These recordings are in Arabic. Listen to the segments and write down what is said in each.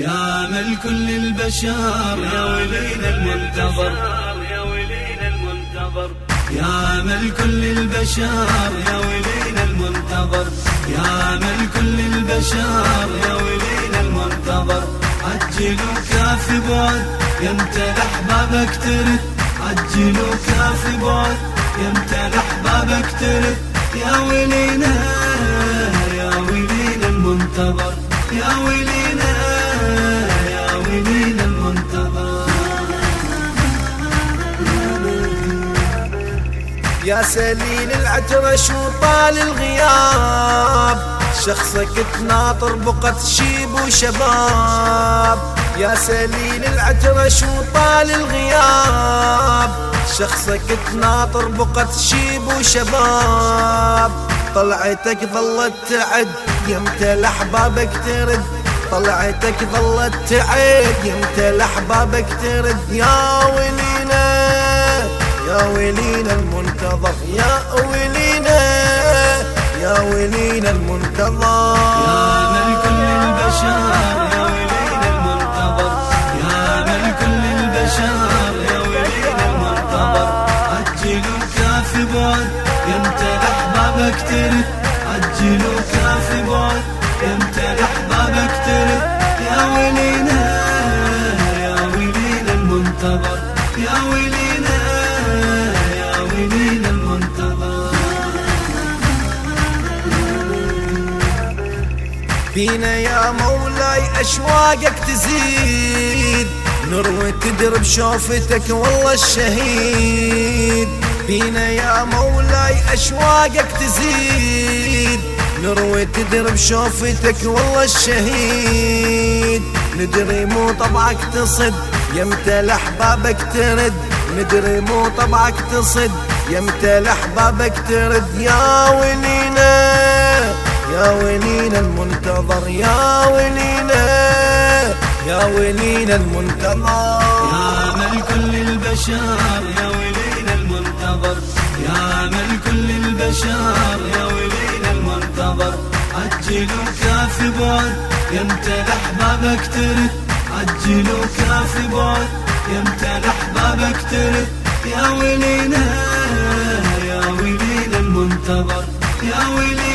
يا مل كل البشر يا ولينا المنتظر يا ولينا المنتظر يا مل كل البشر يا ولينا المنتظر يا مل كل البشر يا ولينا المنتظر عجلوا كاف بعد يمتى احبابك ترد. عجلوا كاف بعد يمتى احبابك ترد. يا ولينا يا ولينا المنتظر يا ولينا يا سليل العترش وطال الغياب. شخصك تناطر بقت شيب وشباب. يا سليل العترش وطال الغياب. شخصك تناطر بقت شيب وشباب. طلعتك ظلت تعد يمتى لأحبابك ترد. طلعتك ظلت تعد يمتى لأحبابك ترد. يا ولينا يا ولينا المنتظر. يا ولينا يا ولينا المنتظر. يا ملك البشر يا ولينا المنتظر. يا البشر يا ولينا المنتظر. عجلوا كاف بعد يمتى احبابك ترد عجلوا كاف بعد يمتى احبابك ترد يا ولينا يا ولينا المنتظر. يا ولينا فينا يا مولاي أشواقك تزيد. نروي تدرب شوفتك والله الشهيد. فينا يا مولاي أشواقك تزيد. نروي تدرب شوفتك والله الشهيد. ندري مو طبعك تصد يمتى لأحبابك ترد. ندري مو طبعك تصد يمتى لأحبابك ترد. يا ولينا يا ولينا المنتظر يا ولينا يا ولينا المنتظر. يا ملك البشر يا ولينا المنتظر. يا ملك البشر يا ولينا المنتظر. عجلوا كاف بعد يمتى احبابك ترد. عجلوا كاف بعد يمتى احبابك ترد. يا ولينا يا ولينا المنتظر. يا ولينا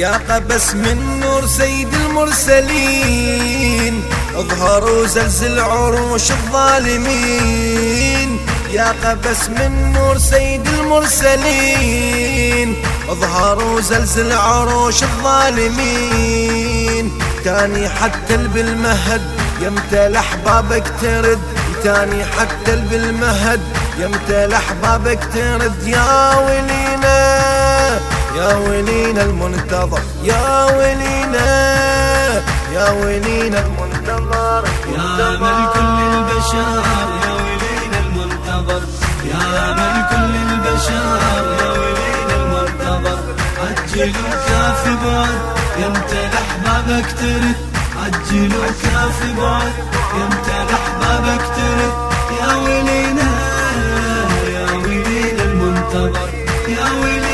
يا قبس من نور سيد المرسلين. اظهر وزلزل عروش الظالمين. يا قبس من نور سيد المرسلين. اظهر وزلزل عروش الظالمين. تاني حتى بالمهد يمتى لأحبابك ترد. تاني حتى بالمهد يمتى لأحبابك ترد. يا ولينا يا ولينا المنتظر يا ولينا يا ولينا المنتظر يا ملك البشر يا ولينا المنتظر. يا ملك البشر يا ولينا المنتظر. عجلوا كاف بعد يمتى أحبابك ترد. عجلوا كاف بعد يمتى أحبابك ترد. يا ولينا يا ولينا المنتظر. يا ولينا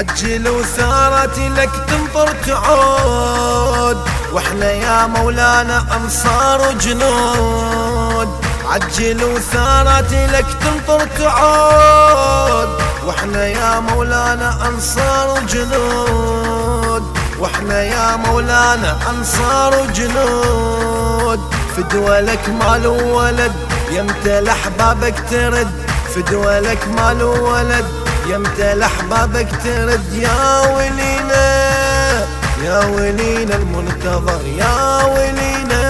عجلوا ثارتي لك تنطر تعود. وإحنا يا مولانا أنصار وجنود. عجلوا ثارتي لك تنطر تعود. وإحنا يا مولانا أنصار وجنود. وإحنا يا مولانا أنصار وجنود. فدوى لك مال وولد يمتى لاحبابك ترد. فدوى لك مال وولد يمتى لاحبابك ترد يا ولينا يا ولينا المنتظر يا ولينا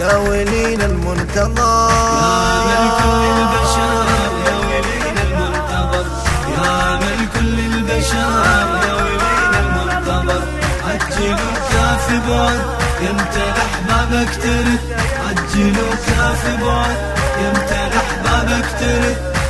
يا ولينا المنتظر. يا ملك البشر يا ولينا المنتظر. يا ملك البشر يا ولينا المنتظر. عجلوا كاف بعد يمتى احبابك ترد. عجلوا كاف بعد يمتى احبابك ترد.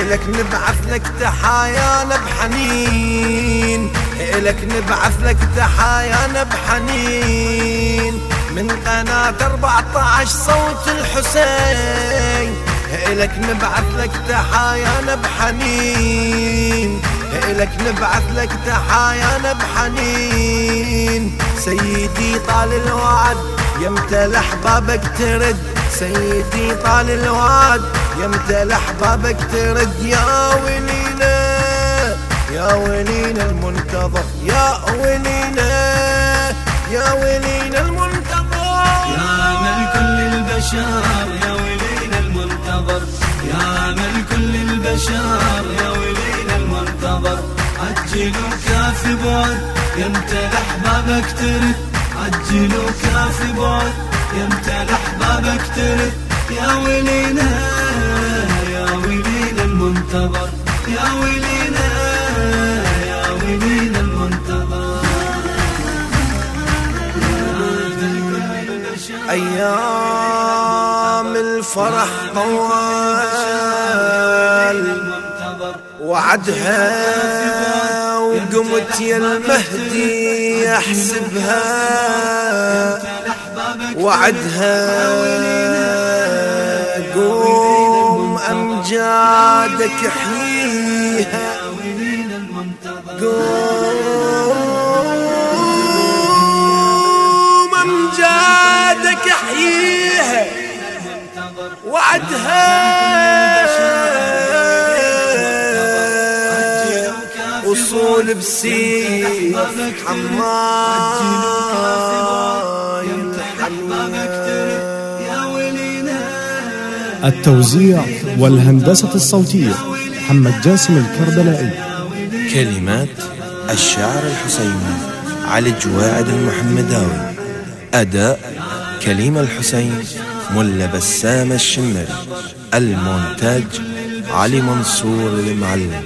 إلك نبعث لك تحايانا بحنين إلك نبعث لك تحايانا بحنين من قناة 14 صوت الحسين. إلك نبعث لك تحايانا بحنين إلك نبعث لك تحايانا بحنين سيدي طال الوعد يمتى الاحبابك ترد سيدي طال الوعد. يمتى الاحبابك ترد يا ولينا يا ولينا المنتظر يا ولينا يا ولينا المنتظر. يا مل كل البشر يا ولينا المنتظر. يا مل كل البشر يا ولينا المنتظر. عجلوا كافي بعد يمتى احبابك ترد. عجلوا كافي بعد يمتى احبابك ترد. يا ويلينا يا ويلينا المنتظر. يا ويلينا يا ويلينا المنتظر. أيام الفرح طوال وعدها وقمت يا المهدي أحسبها وعدها. قوم امجادك احييها قوم امجادك احييها وعدها. وصول بسيف حماي التوزيع والهندسة الصوتية محمد جاسم الكربلائي. كلمات الشاعر الحسيني علي جواعد المحمداوي. أداء كليم الحسين ملا بسام الشمري. المونتاج علي منصور المعلم.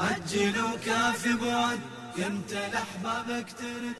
عجلوا كافي بعد يمتى احبابك ترد.